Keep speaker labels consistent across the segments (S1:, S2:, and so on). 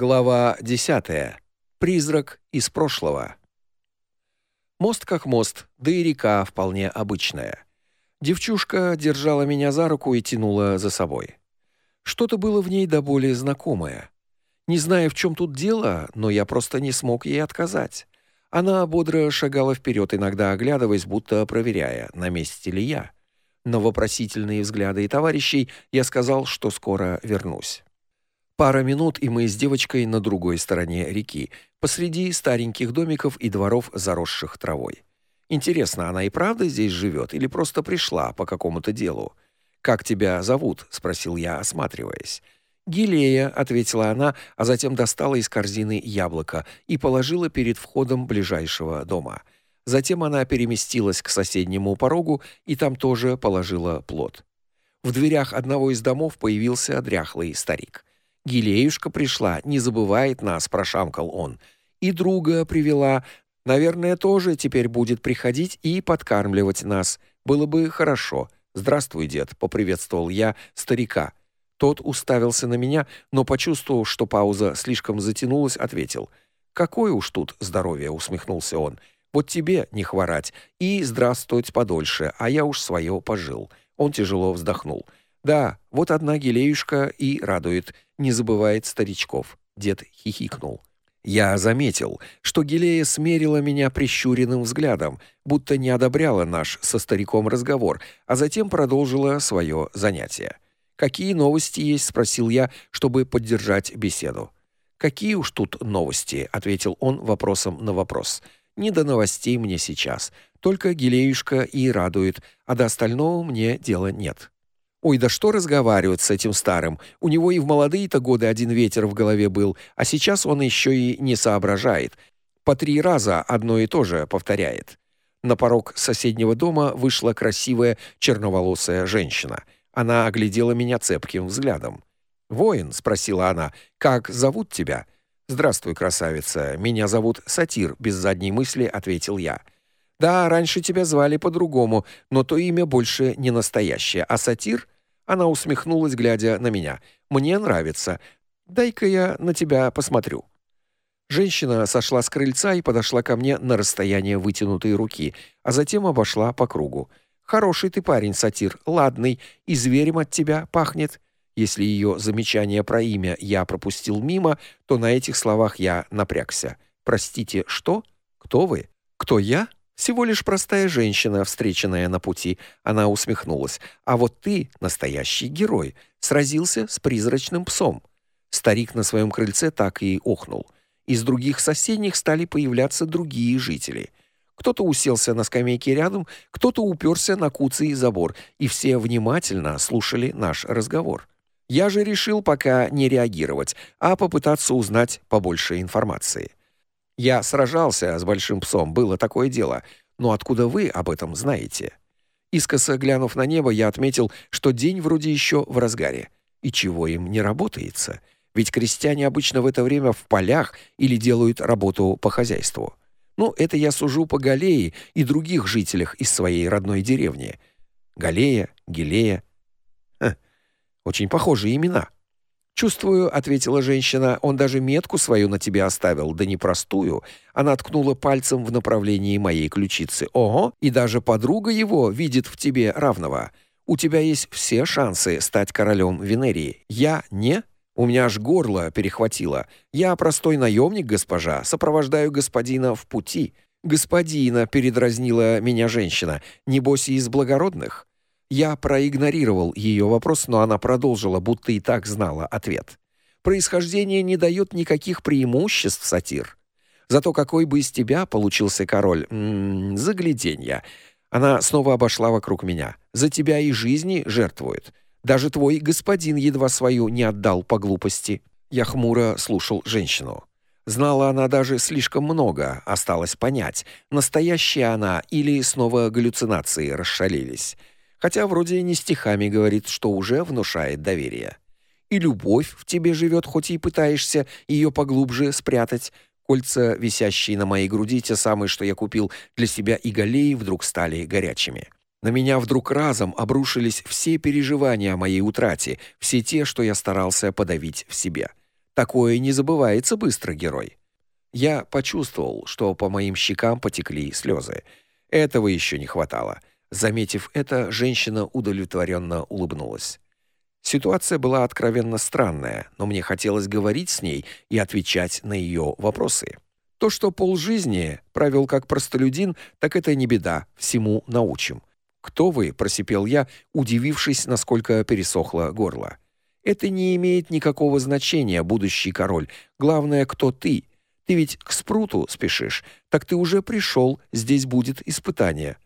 S1: Глава 10. Призрак из прошлого. Мост как мост, да и река вполне обычная. Девчушка держала меня за руку и тянула за собой. Что-то было в ней до боли знакомое. Не знаю, в чем тут дело, но я просто не смог ей отказать. Она бодро шагала вперед, иногда оглядываясь, будто проверяя, на месте ли я. На вопросительные взгляды товарищей я сказал, что скоро вернусь. Пара минут, и мы с девочкой на другой стороне реки, посреди стареньких домиков и дворов, заросших травой. Интересно, она и правда здесь живет или просто пришла по какому-то делу? Как тебя зовут? спросил я, осматриваясь. Гилея, ответила она, а затем достала из корзины яблоко и положила перед входом ближайшего дома. Затем она переместилась к соседнему порогу и там тоже положила плод. В дверях одного из домов появился дряхлый старик. Гилеюшка пришла, не забывает нас, прошамкал он. И друга привела, наверное, тоже теперь будет приходить и подкармливать нас. Было бы хорошо. Здравствуй, дед, поприветствовал я старика. Тот уставился на меня, но почувствовав, что пауза слишком затянулась, ответил: "Какое уж тут здоровье", усмехнулся он. "Вот тебе не хворать и здравствовать подольше, а я уж свое пожил". Он тяжело вздохнул. Да, вот одна гелеюшка и радует, не забывает старичков. Дед хихикнул. Я заметил, что Гелея смерила меня прищуренным взглядом, будто не одобряла наш со стариком разговор, а затем продолжила свое занятие. Какие новости есть, спросил я, чтобы поддержать беседу. Какие уж тут новости, ответил он вопросом на вопрос. Не до новостей мне сейчас. Только Гелеюшка и радует, а до остального мне дела нет. Ой, да что разговаривать с этим старым? У него и в молодые-то годы один ветер в голове был, а сейчас он еще и не соображает. По три раза одно и то же повторяет. На порог соседнего дома вышла красивая черноволосая женщина. Она оглядела меня цепким взглядом. "Воин?" спросила она. "Как зовут тебя?" "Здравствуй, красавица. Меня зовут Сатир", без задней мысли ответил я. Да, раньше тебя звали по-другому, но то имя больше не настоящее, а Сатир Она усмехнулась, глядя на меня. Мне нравится. Дай-ка я на тебя посмотрю. Женщина сошла с крыльца и подошла ко мне на расстояние вытянутой руки, а затем обошла по кругу. Хороший ты парень, Сатир, ладный, и зверем от тебя пахнет. Если ее замечание про имя я пропустил мимо, то на этих словах я напрягся. Простите, что? Кто вы? Кто я? Всего лишь простая женщина, встреченная на пути. Она усмехнулась. А вот ты настоящий герой, сразился с призрачным псом. Старик на своем крыльце так и охнул. Из других соседних стали появляться другие жители. Кто-то уселся на скамейке рядом, кто-то уперся на куцый забор, и все внимательно слушали наш разговор. Я же решил пока не реагировать, а попытаться узнать побольше информации. Я сражался с большим псом, было такое дело. Но откуда вы об этом знаете? Искоса глянув на небо, я отметил, что день вроде еще в разгаре. И чего им не работается? Ведь крестьяне обычно в это время в полях или делают работу по хозяйству. Ну, это я сужу по Галее и других жителях из своей родной деревни. Галея, Гилея. Ха, очень похожие имена. Чувствую, ответила женщина. Он даже метку свою на тебе оставил, да не простую. Она ткнула пальцем в направлении моей ключицы. Ого, и даже подруга его видит в тебе равного. У тебя есть все шансы стать королем Венерии. Я не у меня аж горло перехватило. Я простой наемник, госпожа, сопровождаю господина в пути. Господина передразнила меня женщина. Небось из благородных. Я проигнорировал ее вопрос, но она продолжила, будто и так знала ответ. Происхождение не дает никаких преимуществ, сатир. Зато какой бы из тебя получился король? М -м, загляденья. Она снова обошла вокруг меня. За тебя и жизни жертвуют. Даже твой господин едва свою не отдал по глупости. Я хмуро слушал женщину. Знала она даже слишком много, осталось понять, настоящая она или снова галлюцинации расшалились хотя вроде и не стихами говорит, что уже внушает доверие. И любовь в тебе живет, хоть и пытаешься ее поглубже спрятать. Кольца, висящие на моей груди, те самые, что я купил для себя и галеи, вдруг стали горячими. На меня вдруг разом обрушились все переживания о моей утрате, все те, что я старался подавить в себе. Такое не забывается быстро, герой. Я почувствовал, что по моим щекам потекли слезы. Этого еще не хватало. Заметив это, женщина удовлетворенно улыбнулась. Ситуация была откровенно странная, но мне хотелось говорить с ней и отвечать на ее вопросы. То, что полжизни провел как простолюдин, так это не беда, всему научим. Кто вы? просипел я, удивившись, насколько пересохло горло. Это не имеет никакого значения, будущий король. Главное, кто ты. Ты ведь к спруту спешишь. Так ты уже пришел, здесь будет испытание.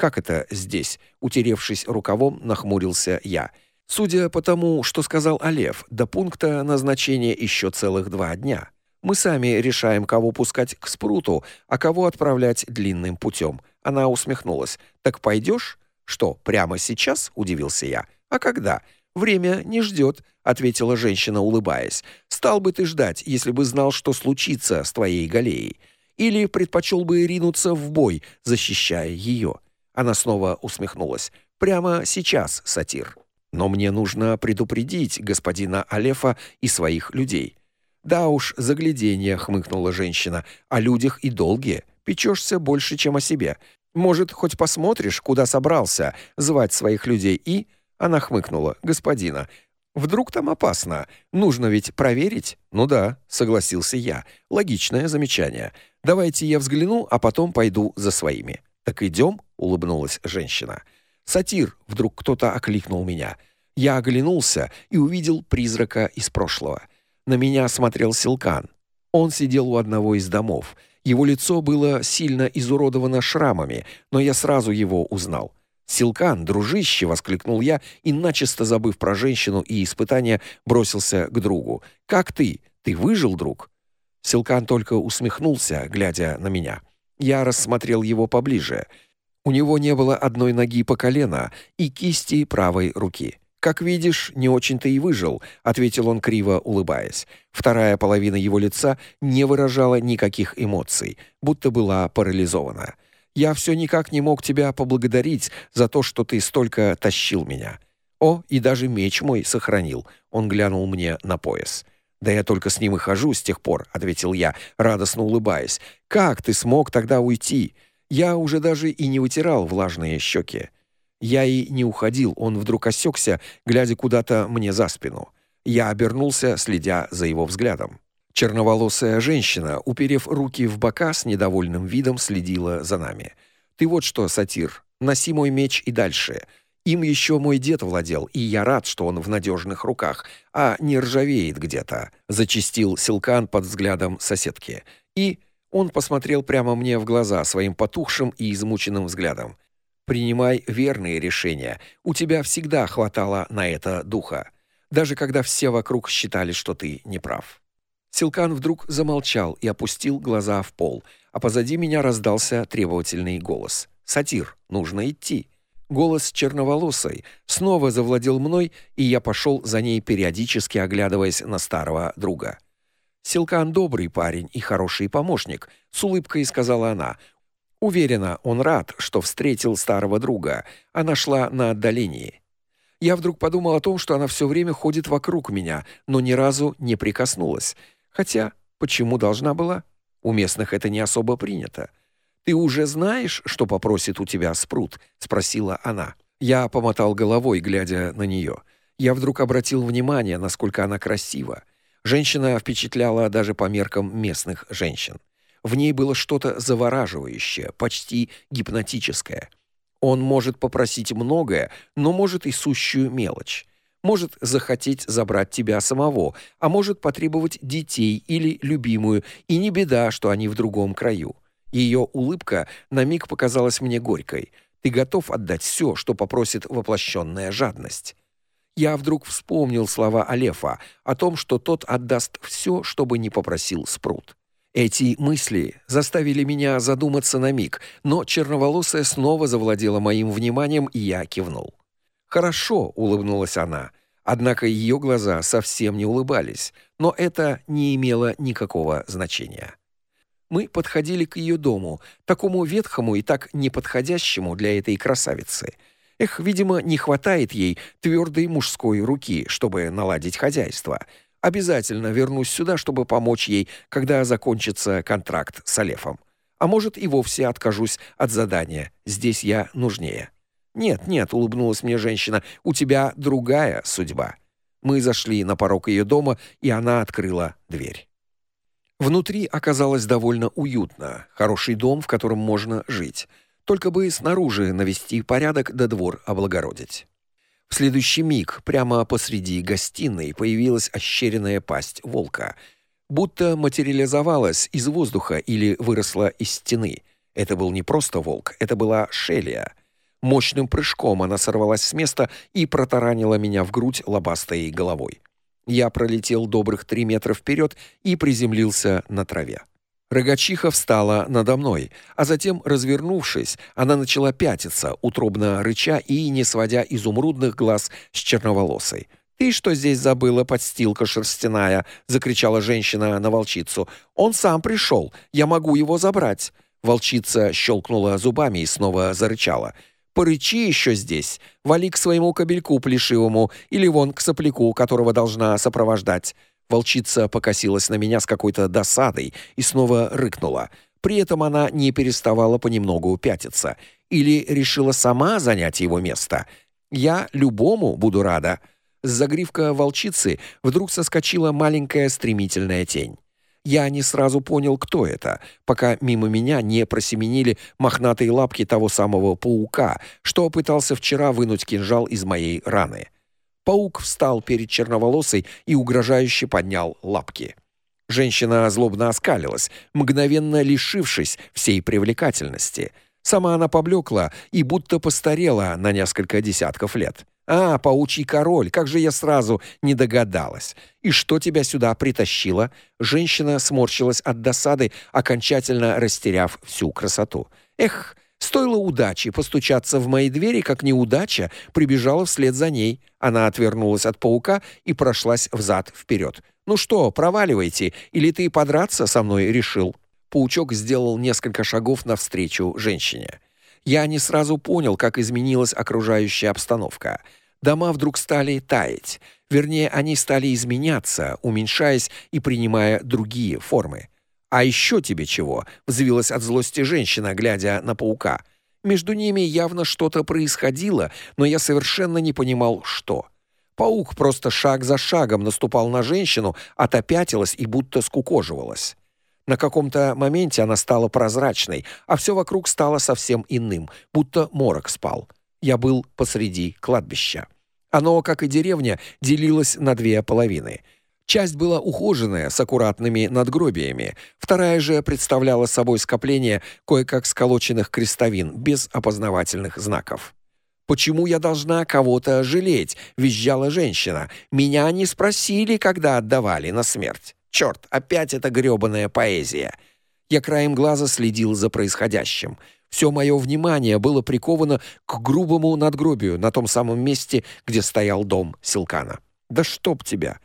S1: Как это здесь? Утеревшись рукавом, нахмурился я. Судя по тому, что сказал Алев, до пункта назначения еще целых два дня. Мы сами решаем, кого пускать к спруту, а кого отправлять длинным путем. Она усмехнулась. Так пойдешь? Что, прямо сейчас? удивился я. А когда? Время не ждет», — ответила женщина, улыбаясь. Стал бы ты ждать, если бы знал, что случится с твоей галеей, или предпочел бы ринуться в бой, защищая ее?» Она снова усмехнулась. Прямо сейчас, сатир. Но мне нужно предупредить господина Алефа и своих людей. Да уж, загляденье, хмыкнула женщина. О людях и долге печешься больше, чем о себе. Может, хоть посмотришь, куда собрался звать своих людей и Она хмыкнула. Господина, вдруг там опасно? Нужно ведь проверить. Ну да, согласился я. Логичное замечание. Давайте я взгляну, а потом пойду за своими. Так идем? улыбнулась женщина. Сатир, вдруг кто-то окликнул меня. Я оглянулся и увидел призрака из прошлого. На меня смотрел Силкан. Он сидел у одного из домов. Его лицо было сильно изуродовано шрамами, но я сразу его узнал. «Силкан, дружище!» — воскликнул я и, начисто забыв про женщину и испытания, бросился к другу. «Как ты? Ты выжил, друг?» Силкан только усмехнулся, глядя на меня. Я рассмотрел его поближе. У него не было одной ноги по колено и кисти правой руки. Как видишь, не очень-то и выжил, ответил он криво улыбаясь. Вторая половина его лица не выражала никаких эмоций, будто была парализована. Я все никак не мог тебя поблагодарить за то, что ты столько тащил меня. О, и даже меч мой сохранил. Он глянул мне на пояс. Да я только с ним и хожу с тех пор, ответил я, радостно улыбаясь. Как ты смог тогда уйти? Я уже даже и не вытирал влажные щеки. Я и не уходил, он вдруг осекся, глядя куда-то мне за спину. Я обернулся, следя за его взглядом. Черноволосая женщина, уперев руки в бока с недовольным видом, следила за нами. Ты вот что, сатир, носи мой меч и дальше. Им еще мой дед владел, и я рад, что он в надежных руках, а не ржавеет где-то, зачистил Силкан под взглядом соседки. И он посмотрел прямо мне в глаза своим потухшим и измученным взглядом. Принимай верные решения. У тебя всегда хватало на это духа, даже когда все вокруг считали, что ты не прав. Силкан вдруг замолчал и опустил глаза в пол, а позади меня раздался требовательный голос. Сатир, нужно идти. Голос черноволосой снова завладел мной, и я пошел за ней, периодически оглядываясь на старого друга. Силкан добрый парень и хороший помощник, с улыбкой сказала она. Уверена, он рад, что встретил старого друга. Она шла на отдалении. Я вдруг подумал о том, что она все время ходит вокруг меня, но ни разу не прикоснулась. Хотя, почему должна была? У местных это не особо принято. Ты уже знаешь, что попросит у тебя Спрут, спросила она. Я помотал головой, глядя на нее. Я вдруг обратил внимание, насколько она красива. Женщина впечатляла даже по меркам местных женщин. В ней было что-то завораживающее, почти гипнотическое. Он может попросить многое, но может и сущую мелочь. Может захотеть забрать тебя самого, а может потребовать детей или любимую, и не беда, что они в другом краю. Ее улыбка на миг показалась мне горькой. Ты готов отдать все, что попросит воплощенная жадность. Я вдруг вспомнил слова Алефа о том, что тот отдаст все, что бы ни попросил Спрут. Эти мысли заставили меня задуматься на миг, но черноволосая снова завладела моим вниманием, и я кивнул. "Хорошо", улыбнулась она. Однако ее глаза совсем не улыбались, но это не имело никакого значения. Мы подходили к ее дому, такому ветхому и так неподходящему для этой красавицы. Эх, видимо, не хватает ей твердой мужской руки, чтобы наладить хозяйство. Обязательно вернусь сюда, чтобы помочь ей, когда закончится контракт с Алефом. А может, и вовсе откажусь от задания. Здесь я нужнее. Нет, нет, улыбнулась мне женщина. У тебя другая судьба. Мы зашли на порог ее дома, и она открыла дверь. Внутри оказалось довольно уютно. Хороший дом, в котором можно жить. Только бы снаружи навести порядок да двор облагородить. В следующий миг прямо посреди гостиной появилась ощеренная пасть волка, будто материализовалась из воздуха или выросла из стены. Это был не просто волк, это была Шелия. Мощным прыжком она сорвалась с места и протаранила меня в грудь лобастой головой. Я пролетел добрых три метра вперед и приземлился на траве. Рогачиха встала надо мной, а затем, развернувшись, она начала пятиться, утробно рыча и не сводя изумрудных глаз с черноволосой. «Ты что здесь забыла, подстилка шерстяная?» — закричала женщина на волчицу. «Он сам пришел. Я могу его забрать». Волчица щелкнула зубами и снова зарычала. «Порычи еще здесь. Вали к своему кобельку плешивому или вон к сопляку, которого должна сопровождать». Волчица покосилась на меня с какой-то досадой и снова рыкнула. При этом она не переставала понемногу пятиться. Или решила сама занять его место. Я любому буду рада. С загривка волчицы вдруг соскочила маленькая стремительная тень. Я не сразу понял, кто это, пока мимо меня не просеменили мохнатые лапки того самого паука, что пытался вчера вынуть кинжал из моей раны. Паук встал перед черноволосой и угрожающе поднял лапки. Женщина злобно оскалилась, мгновенно лишившись всей привлекательности. Сама она поблекла и будто постарела на несколько десятков лет. А, паучий король, как же я сразу не догадалась. И что тебя сюда притащило? Женщина сморщилась от досады, окончательно растеряв всю красоту. Эх, Стоило удачи постучаться в мои двери, как неудача прибежала вслед за ней. Она отвернулась от паука и прошлась взад вперед. «Ну что, проваливайте, или ты подраться со мной решил?» Паучок сделал несколько шагов навстречу женщине. Я не сразу понял, как изменилась окружающая обстановка. Дома вдруг стали таять. Вернее, они стали изменяться, уменьшаясь и принимая другие формы. «А еще тебе чего?» — взвилась от злости женщина, глядя на паука. Между ними явно что-то происходило, но я совершенно не понимал, что. Паук просто шаг за шагом наступал на женщину, а та пятилась и будто скукоживалась. На каком-то моменте она стала прозрачной, а все вокруг стало совсем иным, будто морок спал. Я был посреди кладбища. Оно, как и деревня, делилось на две половины — Часть была ухоженная, с аккуратными надгробиями, вторая же представляла собой скопление кое-как сколоченных крестовин без опознавательных знаков. «Почему я должна кого-то жалеть?» — визжала женщина. «Меня не спросили, когда отдавали на смерть. Черт, опять эта грёбаная поэзия!» Я краем глаза следил за происходящим. Все мое внимание было приковано к грубому надгробию на том самом месте, где стоял дом Силкана. «Да чтоб тебя!»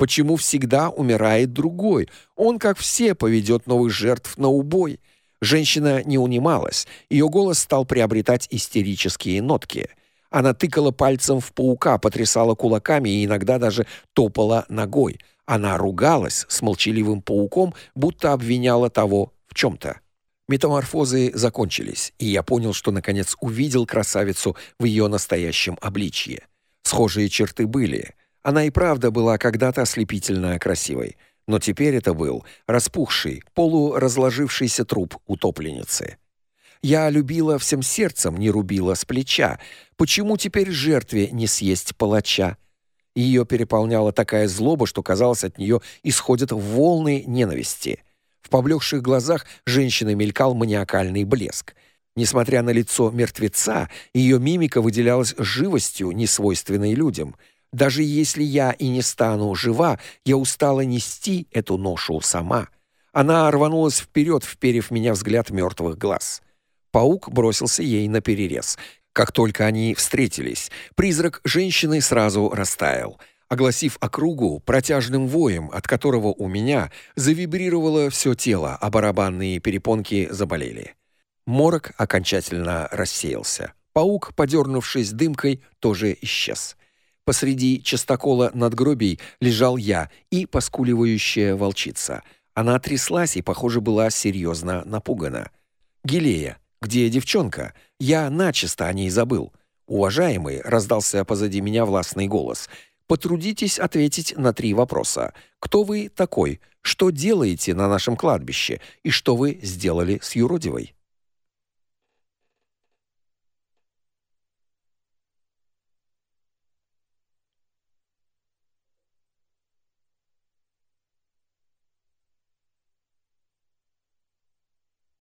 S1: Почему всегда умирает другой? Он, как все, поведет новых жертв на убой. Женщина не унималась. Ее голос стал приобретать истерические нотки. Она тыкала пальцем в паука, потрясала кулаками и иногда даже топала ногой. Она ругалась с молчаливым пауком, будто обвиняла того в чем то Метаморфозы закончились, и я понял, что наконец увидел красавицу в ее настоящем обличье. Схожие черты были: она и правда была когда-то ослепительно красивой, но теперь это был распухший, полуразложившийся труп утопленницы. Я любила всем сердцем, не рубила с плеча. Почему теперь жертве не съесть палача? Ее переполняла такая злоба, что казалось, от нее исходят волны ненависти. В поблекших глазах женщины мелькал маниакальный блеск. Несмотря на лицо мертвеца, ее мимика выделялась живостью, несвойственной людям — даже если я и не стану жива, я устала нести эту ношу сама. Она рванулась вперед, вперев меня взгляд мертвых глаз. Паук бросился ей на перерез. Как только они встретились, призрак женщины сразу растаял, огласив округу протяжным воем, от которого у меня завибрировало все тело, а барабанные перепонки заболели. Морок окончательно рассеялся. Паук, подернувшись дымкой, тоже исчез. Посреди частокола надгробий лежал я и поскуливающая волчица. Она тряслась и, похоже, была серьезно напугана. Гилея, где девчонка? Я начисто о ней забыл. Уважаемый, раздался позади меня властный голос. Потрудитесь ответить на три вопроса. Кто вы такой? Что делаете на нашем кладбище? И что вы сделали с юродивой?